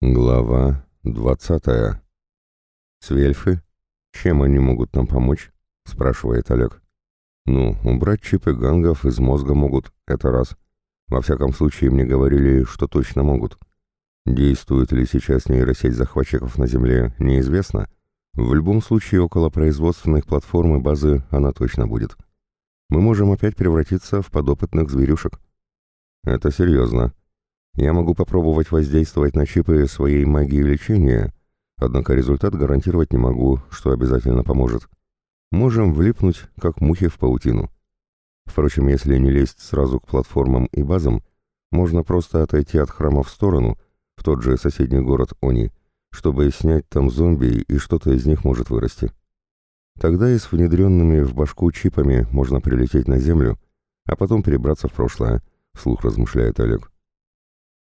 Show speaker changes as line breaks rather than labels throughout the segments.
Глава двадцатая. «Свельфы? Чем они могут нам помочь?» — спрашивает Олег. «Ну, убрать чипы гангов из мозга могут, это раз. Во всяком случае, мне говорили, что точно могут. Действует ли сейчас нейросеть захватчиков на Земле, неизвестно. В любом случае, около производственных платформ и базы она точно будет. Мы можем опять превратиться в подопытных зверюшек». «Это серьезно», я могу попробовать воздействовать на чипы своей магии лечения, однако результат гарантировать не могу, что обязательно поможет. Можем влипнуть, как мухи в паутину. Впрочем, если не лезть сразу к платформам и базам, можно просто отойти от храма в сторону, в тот же соседний город Они, чтобы снять там зомби, и что-то из них может вырасти. Тогда и с внедренными в башку чипами можно прилететь на Землю, а потом перебраться в прошлое, вслух размышляет Олег.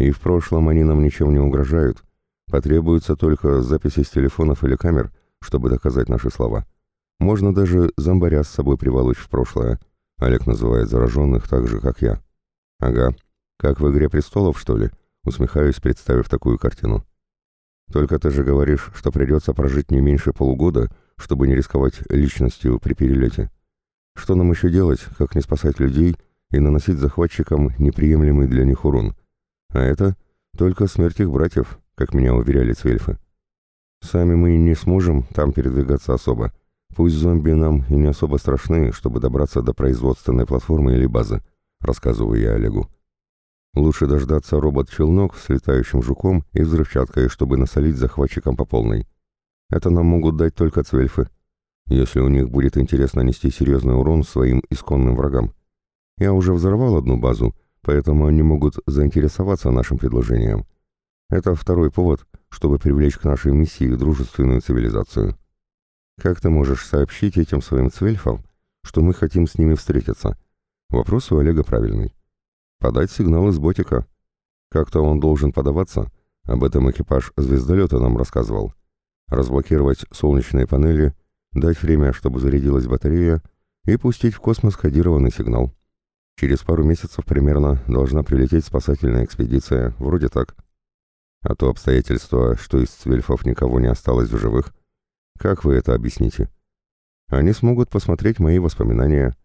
И в прошлом они нам ничем не угрожают. Потребуются только записи с телефонов или камер, чтобы доказать наши слова. Можно даже зомбаря с собой приволочь в прошлое. Олег называет зараженных так же, как я. Ага, как в «Игре престолов», что ли? Усмехаюсь, представив такую картину. Только ты же говоришь, что придется прожить не меньше полугода, чтобы не рисковать личностью при перелете. Что нам еще делать, как не спасать людей и наносить захватчикам неприемлемый для них урон? А это только смерть их братьев, как меня уверяли цвельфы. Сами мы не сможем там передвигаться особо. Пусть зомби нам и не особо страшны, чтобы добраться до производственной платформы или базы, рассказываю я Олегу. Лучше дождаться робот-челнок с летающим жуком и взрывчаткой, чтобы насолить захватчикам по полной. Это нам могут дать только цвельфы, если у них будет интерес нанести серьезный урон своим исконным врагам. Я уже взорвал одну базу, поэтому они могут заинтересоваться нашим предложением. Это второй повод, чтобы привлечь к нашей миссии дружественную цивилизацию. Как ты можешь сообщить этим своим цвельфам, что мы хотим с ними встретиться? Вопрос у Олега правильный. Подать сигнал из ботика. Как-то он должен подаваться, об этом экипаж звездолета нам рассказывал. Разблокировать солнечные панели, дать время, чтобы зарядилась батарея, и пустить в космос кодированный сигнал. Через пару месяцев примерно должна прилететь спасательная экспедиция, вроде так. А то обстоятельство, что из цвельфов никого не осталось в живых. Как вы это объясните? Они смогут посмотреть мои воспоминания.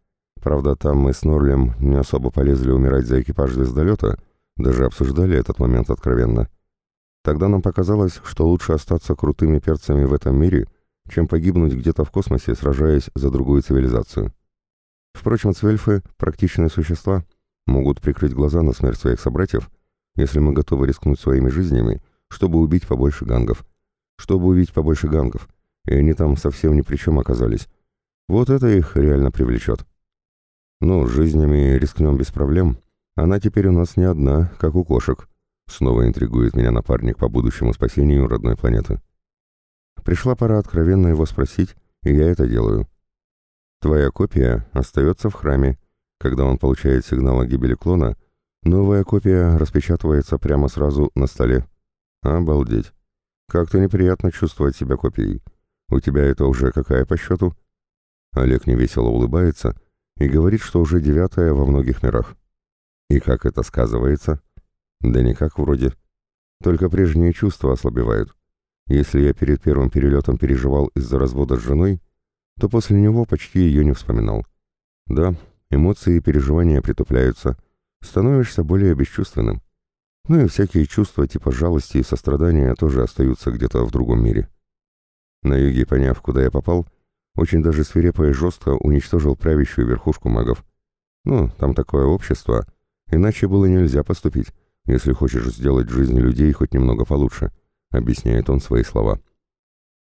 Правда, там мы с Норлем не особо полезли умирать за экипаж звездолета, даже обсуждали этот момент откровенно. Тогда нам показалось, что лучше остаться крутыми перцами в этом мире, чем погибнуть где-то в космосе, сражаясь за другую цивилизацию. Впрочем, цвельфы — практичные существа, могут прикрыть глаза на смерть своих собратьев, если мы готовы рискнуть своими жизнями, чтобы убить побольше гангов. Чтобы убить побольше гангов, и они там совсем ни при чем оказались. Вот это их реально привлечет. Ну, жизнями рискнем без проблем. Она теперь у нас не одна, как у кошек. Снова интригует меня напарник по будущему спасению родной планеты. Пришла пора откровенно его спросить, и я это делаю. Твоя копия остается в храме. Когда он получает сигнал о гибели клона, новая копия распечатывается прямо сразу на столе. Обалдеть. Как-то неприятно чувствовать себя копией. У тебя это уже какая по счету? Олег невесело улыбается и говорит, что уже девятая во многих мирах. И как это сказывается? Да никак вроде. Только прежние чувства ослабевают. Если я перед первым перелетом переживал из-за развода с женой, то после него почти ее не вспоминал. Да, эмоции и переживания притупляются, становишься более бесчувственным. Ну и всякие чувства типа жалости и сострадания тоже остаются где-то в другом мире. На юге, поняв, куда я попал, очень даже свирепо и жестко уничтожил правящую верхушку магов. Ну, там такое общество, иначе было нельзя поступить, если хочешь сделать жизнь людей хоть немного получше, объясняет он свои слова.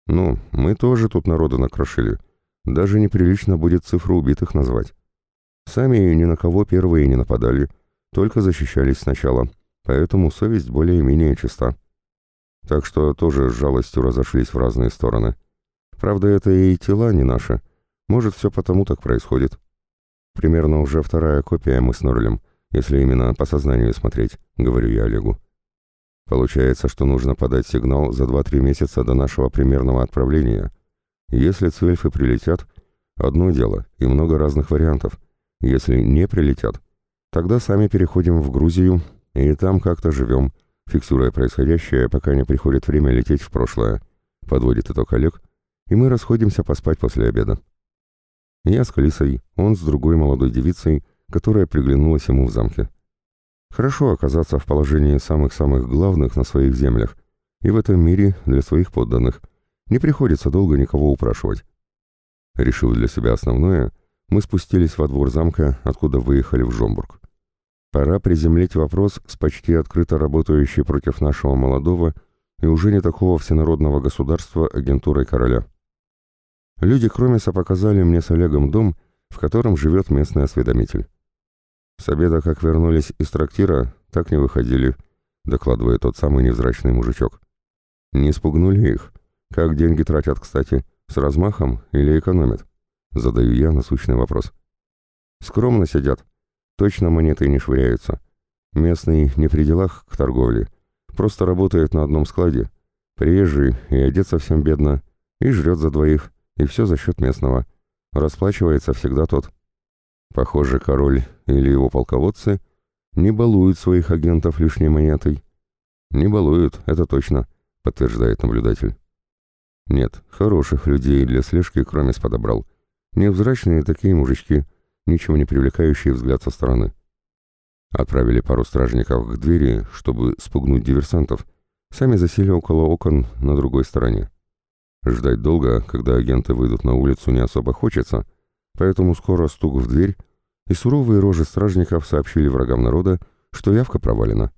Ну, мы тоже тут народа накрошили, даже неприлично будет цифру убитых назвать. Сами ни на кого первые не нападали, только защищались сначала, поэтому совесть более-менее чиста. Так что тоже с жалостью разошлись в разные стороны. Правда, это и тела не наши. Может, все потому так происходит. Примерно уже вторая копия мы с Норлем, если именно по сознанию смотреть, говорю я Олегу. Получается, что нужно подать сигнал за 2-3 месяца до нашего примерного отправления — если цвельфы прилетят, одно дело и много разных вариантов. Если не прилетят, тогда сами переходим в Грузию и там как-то живем, фиксируя происходящее, пока не приходит время лететь в прошлое. Подводит итог Олег, и мы расходимся поспать после обеда. Я с Калисой, он с другой молодой девицей, которая приглянулась ему в замке. Хорошо оказаться в положении самых-самых главных на своих землях, и в этом мире для своих подданных. Не приходится долго никого упрашивать. Решив для себя основное, мы спустились во двор замка, откуда выехали в Жомбург. Пора приземлить вопрос с почти открыто работающей против нашего молодого и уже не такого всенародного государства агентурой короля. Люди Кромеса показали мне с Олегом дом, в котором живет местный осведомитель. С обеда, как вернулись из трактира, так не выходили, докладывает тот самый невзрачный мужичок. Не спугнули их. Как деньги тратят, кстати, с размахом или экономят? Задаю я насущный вопрос. Скромно сидят. Точно монеты не швыряются. Местный не при делах к торговле. Просто работает на одном складе. Приезжий и одет совсем бедно. И жрет за двоих. И все за счет местного. Расплачивается всегда тот. Похоже, король или его полководцы не балуют своих агентов лишней монетой. Не балуют, это точно, подтверждает наблюдатель. Нет, хороших людей для слежки Кромес подобрал. Невзрачные такие мужички, ничего не привлекающие взгляд со стороны. Отправили пару стражников к двери, чтобы спугнуть диверсантов. Сами засели около окон на другой стороне. Ждать долго, когда агенты выйдут на улицу, не особо хочется, поэтому скоро стук в дверь, и суровые рожи стражников сообщили врагам народа, что явка провалена.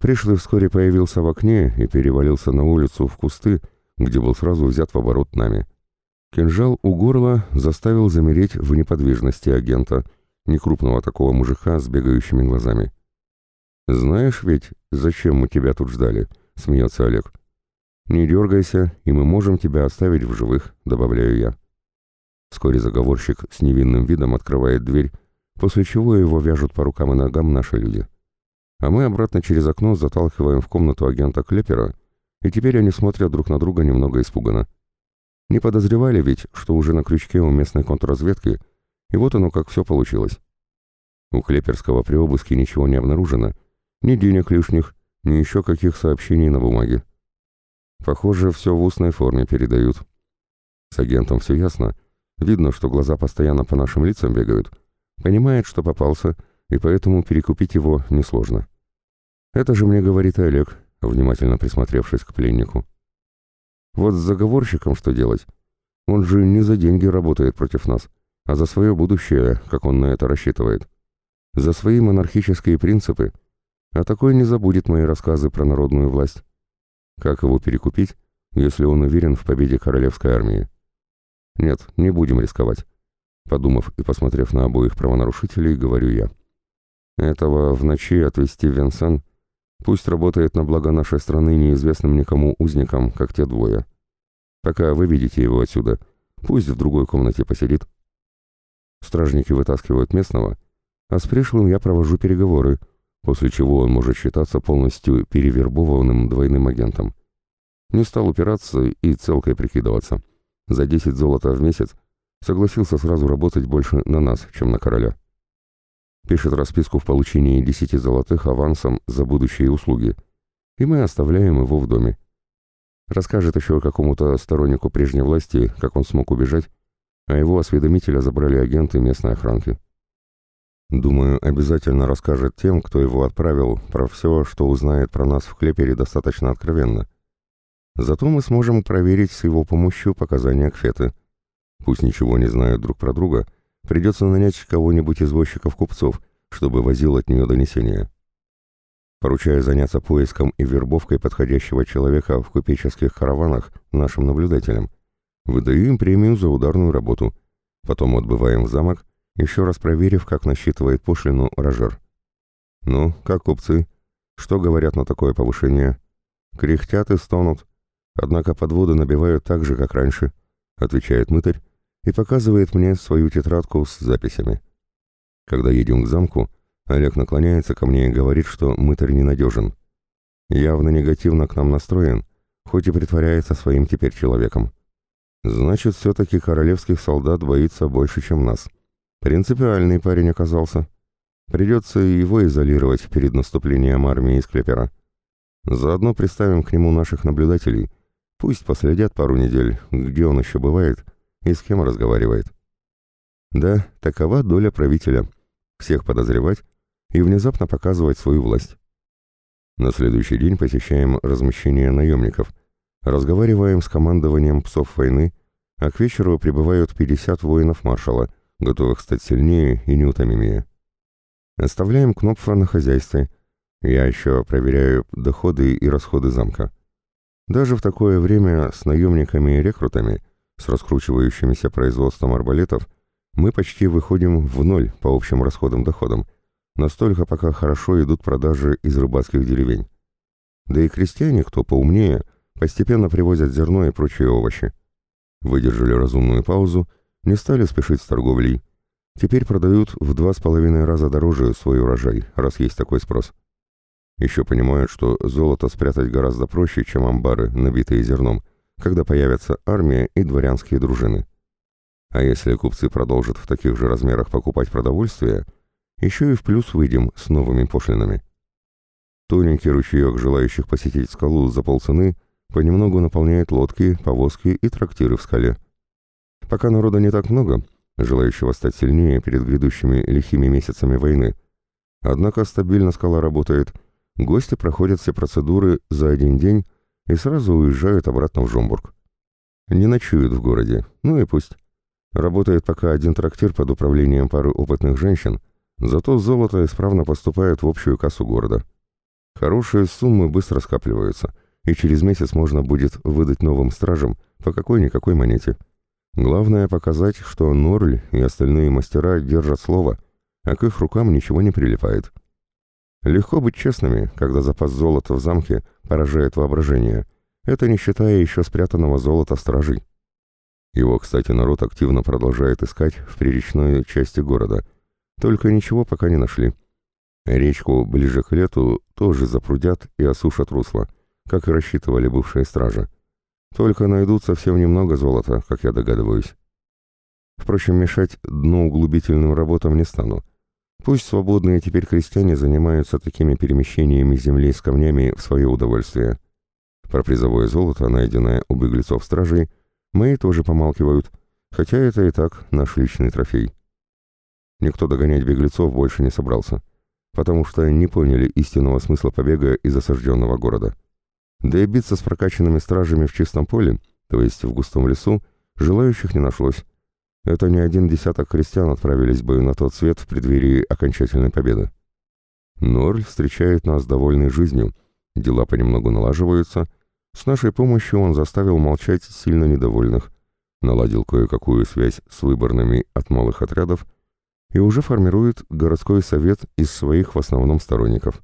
Пришлый вскоре появился в окне и перевалился на улицу в кусты, где был сразу взят в оборот нами. Кинжал у горла заставил замереть в неподвижности агента, некрупного такого мужика с бегающими глазами. «Знаешь ведь, зачем мы тебя тут ждали?» — смеется Олег. «Не дергайся, и мы можем тебя оставить в живых», — добавляю я. Вскоре заговорщик с невинным видом открывает дверь, после чего его вяжут по рукам и ногам наши люди. А мы обратно через окно заталкиваем в комнату агента Клепера, и теперь они смотрят друг на друга немного испуганно. Не подозревали ведь, что уже на крючке у местной контрразведки, и вот оно как все получилось. У Клеперского при обыске ничего не обнаружено, ни денег лишних, ни еще каких сообщений на бумаге. Похоже, все в устной форме передают. С агентом все ясно, Видно, что глаза постоянно по нашим лицам бегают. Понимает, что попался, и поэтому перекупить его несложно. Это же мне говорит Олег, внимательно присмотревшись к пленнику. Вот с заговорщиком что делать? Он же не за деньги работает против нас, а за свое будущее, как он на это рассчитывает. За свои монархические принципы. А такой не забудет мои рассказы про народную власть. Как его перекупить, если он уверен в победе королевской армии? Нет, не будем рисковать. Подумав и посмотрев на обоих правонарушителей, говорю я. Этого в ночи отвезти в Венсан. Пусть работает на благо нашей страны неизвестным никому узникам, как те двое. Пока вы видите его отсюда, пусть в другой комнате посидит. Стражники вытаскивают местного, а с пришлым я провожу переговоры, после чего он может считаться полностью перевербованным двойным агентом. Не стал упираться и целкой прикидываться за 10 золота в месяц согласился сразу работать больше на нас, чем на короля. Пишет расписку в получении 10 золотых авансом за будущие услуги, и мы оставляем его в доме. Расскажет еще какому-то стороннику прежней власти, как он смог убежать, а его осведомителя забрали агенты местной охранки. Думаю, обязательно расскажет тем, кто его отправил, про все, что узнает про нас в Клепере достаточно откровенно. Зато мы сможем проверить с его помощью показания Кфеты. Пусть ничего не знают друг про друга, придется нанять кого-нибудь из возчиков-купцов, чтобы возил от нее донесения. Поручаю заняться поиском и вербовкой подходящего человека в купеческих караванах нашим наблюдателям. Выдаю им премию за ударную работу. Потом отбываем в замок, еще раз проверив, как насчитывает пошлину Рожер. Ну, как купцы? Что говорят на такое повышение? Кряхтят и стонут. Однако подводы набивают так же, как раньше, отвечает мытарь и показывает мне свою тетрадку с записями. Когда едем к замку, Олег наклоняется ко мне и говорит, что мытарь ненадежен. Явно негативно к нам настроен, хоть и притворяется своим теперь человеком. Значит, все-таки королевских солдат боится больше, чем нас. Принципиальный парень оказался. Придется его изолировать перед наступлением армии из Клепера. Заодно приставим к нему наших наблюдателей. Пусть последят пару недель, где он еще бывает и с кем разговаривает. Да, такова доля правителя. Всех подозревать и внезапно показывать свою власть. На следующий день посещаем размещение наемников, разговариваем с командованием псов войны, а к вечеру прибывают 50 воинов маршала, готовых стать сильнее и неутомимее. Оставляем Кнопфа на хозяйстве. Я еще проверяю доходы и расходы замка. Даже в такое время с наемниками и рекрутами, с раскручивающимися производством арбалетов, мы почти выходим в ноль по общим расходам-доходам, настолько пока хорошо идут продажи из рыбацких деревень. Да и крестьяне, кто поумнее, постепенно привозят зерно и прочие овощи. Выдержали разумную паузу, не стали спешить с торговлей. Теперь продают в два с половиной раза дороже свой урожай, раз есть такой спрос. Еще понимают, что золото спрятать гораздо проще, чем амбары, набитые зерном, когда появятся армия и дворянские дружины. А если купцы продолжат в таких же размерах покупать продовольствие, еще и в плюс выйдем с новыми пошлинами. Тоненький ручеек желающих посетить скалу за полцены понемногу наполняет лодки, повозки и трактиры в скале. Пока народа не так много, желающего стать сильнее перед грядущими лихими месяцами войны, однако стабильно скала работает, гости проходят все процедуры за один день и сразу уезжают обратно в Жомбург. Не ночуют в городе, ну и пусть. Работает пока один трактир под управлением пары опытных женщин, зато золото исправно поступает в общую кассу города. Хорошие суммы быстро скапливаются, и через месяц можно будет выдать новым стражам по какой-никакой монете. Главное показать, что Норль и остальные мастера держат слово, а к их рукам ничего не прилипает. Легко быть честными, когда запас золота в замке поражает воображение, это не считая еще спрятанного золота стражей. Его, кстати, народ активно продолжает искать в приречной части города, только ничего пока не нашли. Речку ближе к лету тоже запрудят и осушат русло как и рассчитывали бывшие стражи. Только найдут совсем немного золота, как я догадываюсь. Впрочем, мешать дноуглубительным работам не стану. Пусть свободные теперь крестьяне занимаются такими перемещениями земли с камнями в свое удовольствие. Про призовое золото, найденное у беглецов-стражей, мои тоже помалкивают, хотя это и так наш личный трофей. Никто догонять беглецов больше не собрался, потому что не поняли истинного смысла побега из осажденного города. Да и биться с прокачанными стражами в чистом поле, то есть в густом лесу, желающих не нашлось. Это не один десяток крестьян отправились бы на тот свет в преддверии окончательной победы. Норль встречает нас довольной жизнью, дела понемногу налаживаются. С нашей помощью он заставил молчать сильно недовольных, наладил кое-какую связь с выборными от малых отрядов и уже формирует городской совет из своих в основном сторонников.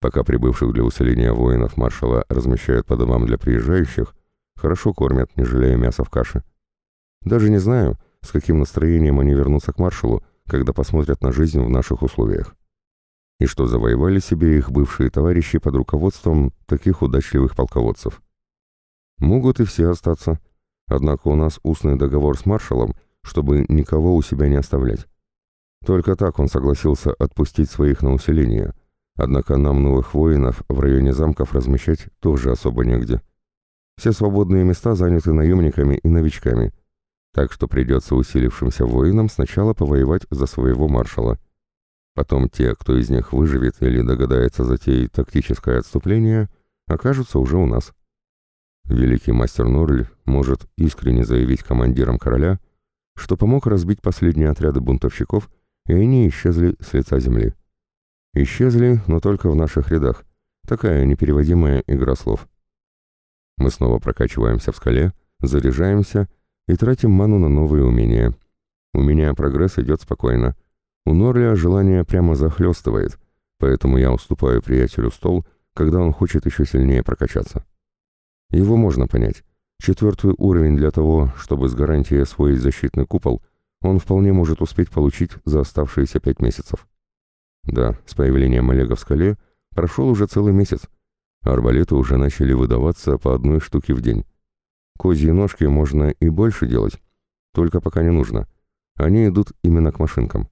Пока прибывших для усиления воинов маршала размещают по домам для приезжающих, хорошо кормят, не жалея мяса в каше. Даже не знаю, с каким настроением они вернутся к маршалу, когда посмотрят на жизнь в наших условиях. И что завоевали себе их бывшие товарищи под руководством таких удачливых полководцев. Могут и все остаться, однако у нас устный договор с маршалом, чтобы никого у себя не оставлять. Только так он согласился отпустить своих на усиление – Однако нам новых воинов в районе замков размещать тоже особо негде. Все свободные места заняты наемниками и новичками, так что придется усилившимся воинам сначала повоевать за своего маршала. Потом те, кто из них выживет или догадается затеять тактическое отступление, окажутся уже у нас. Великий мастер Норль может искренне заявить командирам короля, что помог разбить последние отряды бунтовщиков, и они исчезли с лица земли. Исчезли, но только в наших рядах. Такая непереводимая игра слов. Мы снова прокачиваемся в скале, заряжаемся и тратим ману на новые умения. У меня прогресс идет спокойно. У Норля желание прямо захлестывает, поэтому я уступаю приятелю стол, когда он хочет еще сильнее прокачаться. Его можно понять. Четвертый уровень для того, чтобы с гарантией освоить защитный купол, он вполне может успеть получить за оставшиеся пять месяцев. Да, с появлением Олега в скале прошел уже целый месяц. Арбалеты уже начали выдаваться по одной штуке в день. Козьи ножки можно и больше делать, только пока не нужно. Они идут именно к машинкам.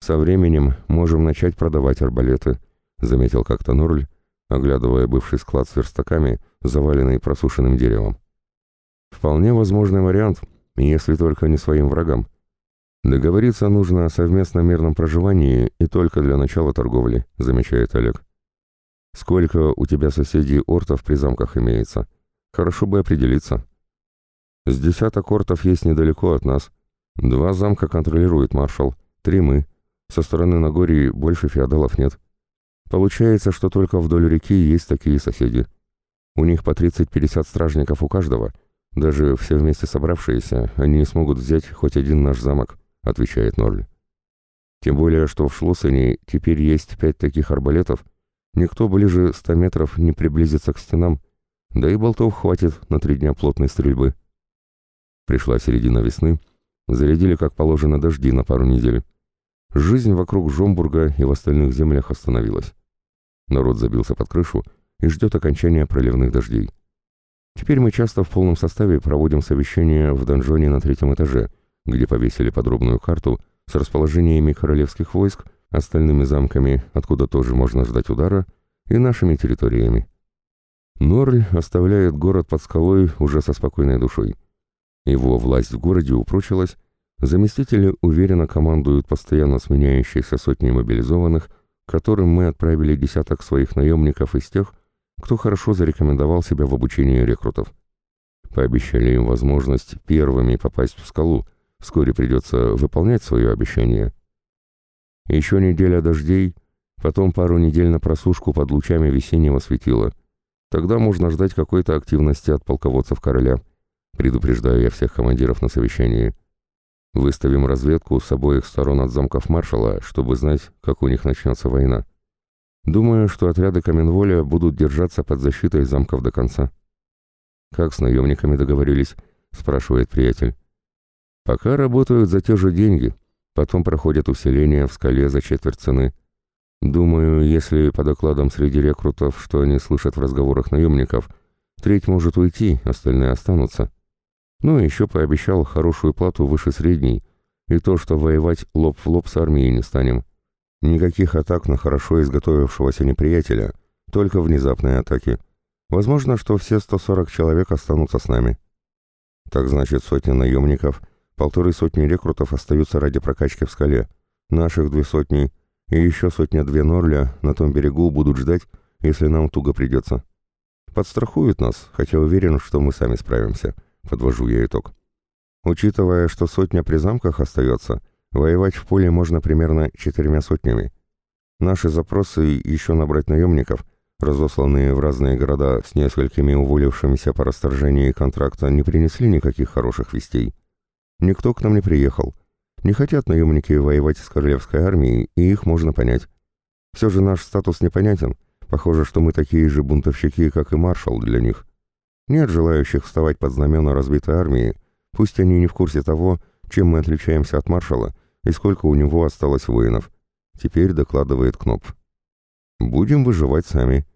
Со временем можем начать продавать арбалеты, заметил как-то Норль, оглядывая бывший склад с верстаками, заваленный просушенным деревом. «Вполне возможный вариант, если только не своим врагам. Договориться нужно о совместном мирном проживании и только для начала торговли», — замечает Олег. «Сколько у тебя соседей ортов при замках имеется? Хорошо бы определиться». «С десяток ортов есть недалеко от нас. Два замка контролирует маршал, три мы. Со стороны Нагории больше феодалов нет. Получается, что только вдоль реки есть такие соседи. У них по 30-50 стражников у каждого. Даже все вместе собравшиеся, они не смогут взять хоть один наш замок», — отвечает Норль. «Тем более, что в Шлоссене теперь есть пять таких арбалетов. Никто ближе ста метров не приблизится к стенам, да и болтов хватит на три дня плотной стрельбы». Пришла середина весны, зарядили, как положено, дожди на пару недель. Жизнь вокруг Жомбурга и в остальных землях остановилась. Народ забился под крышу и ждет окончания проливных дождей. Теперь мы часто в полном составе проводим совещания в донжоне на третьем этаже, где повесили подробную карту с расположениями королевских войск, остальными замками, откуда тоже можно ждать удара, и нашими территориями. Норль оставляет город под скалой уже со спокойной душой. Его власть в городе упрочилась, заместители уверенно командуют постоянно сменяющейся сотней мобилизованных, которым мы отправили десяток своих наемников из тех, кто хорошо зарекомендовал себя в обучении рекрутов. Пообещали им возможность первыми попасть в скалу, вскоре придется выполнять свое обещание. Еще неделя дождей, потом пару недель на просушку под лучами весеннего светила. Тогда можно ждать какой-то активности от полководцев короля, предупреждаю я всех командиров на совещании. Выставим разведку с обоих сторон от замков маршала, чтобы знать, как у них начнется война. Думаю, что отряды Каменволя будут держаться под защитой замков до конца. «Как с наемниками договорились?» — спрашивает приятель. «Пока работают за те же деньги, потом проходят усиление в скале за четверть цены. Думаю, если по докладам среди рекрутов, что они слышат в разговорах наемников, треть может уйти, остальные останутся. Ну и еще пообещал хорошую плату выше средней, и то, что воевать лоб в лоб с армией не станем. Никаких атак на хорошо изготовившегося неприятеля, только внезапные атаки. Возможно, что все 140 человек останутся с нами. Так значит, сотни наемников, полторы сотни рекрутов остаются ради прокачки в скале, наших две сотни и еще сотня-две Норля на том берегу будут ждать, если нам туго придется. Подстрахуют нас, хотя уверен, что мы сами справимся. Подвожу я итог. Учитывая, что сотня при замках остается, воевать в поле можно примерно четырьмя сотнями. Наши запросы еще набрать наемников, разосланные в разные города с несколькими уволившимися по расторжении контракта, не принесли никаких хороших вестей. Никто к нам не приехал. Не хотят наемники воевать с королевской армией, и их можно понять. Все же наш статус непонятен. Похоже, что мы такие же бунтовщики, как и маршал для них. Нет желающих вставать под знамена разбитой армии, пусть они не в курсе того, чем мы отличаемся от маршала и сколько у него осталось воинов. Теперь докладывает Кнопф. Будем выживать сами.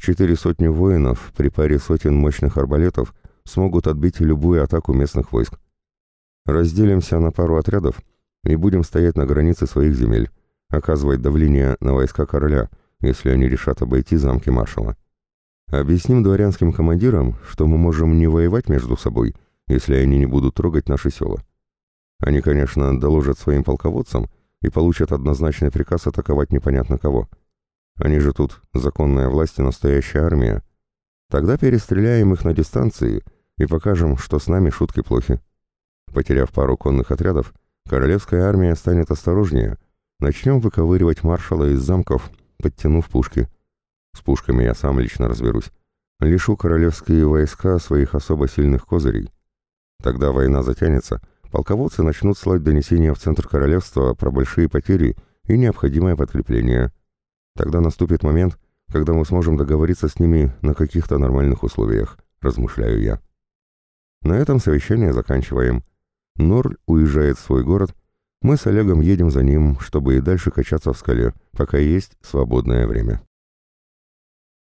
Четыре сотни воинов при паре сотен мощных арбалетов смогут отбить любую атаку местных войск. Разделимся на пару отрядов и будем стоять на границе своих земель, оказывать давление на войска короля, если они решат обойти замки маршала. Объясним дворянским командирам, что мы можем не воевать между собой, если они не будут трогать наши села. Они, конечно, доложат своим полководцам и получат однозначный приказ атаковать непонятно кого. Они же тут законная власть и настоящая армия. Тогда перестреляем их на дистанции и покажем, что с нами шутки плохи. Потеряв пару конных отрядов, королевская армия станет осторожнее. Начнем выковыривать маршала из замков, подтянув пушки. С пушками я сам лично разберусь. Лишу королевские войска своих особо сильных козырей. Тогда война затянется, полководцы начнут слать донесения в центр королевства про большие потери и необходимое подкрепление. Тогда наступит момент, когда мы сможем договориться с ними на каких-то нормальных условиях, размышляю я. На этом совещание заканчиваем. Норль уезжает в свой город, мы с Олегом едем за ним, чтобы и дальше качаться в скале, пока есть свободное время.